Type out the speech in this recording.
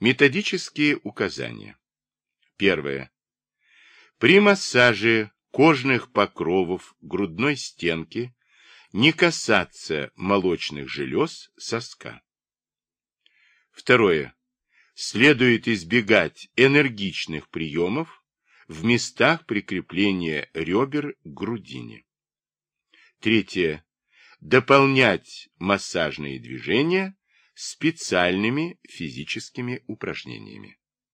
Методические указания. Первое. При массаже кожных покровов грудной стенки не касаться молочных желез соска. Второе. Следует избегать энергичных приемов в местах прикрепления ребер к грудине. Третье. Дополнять массажные движения специальными физическими упражнениями.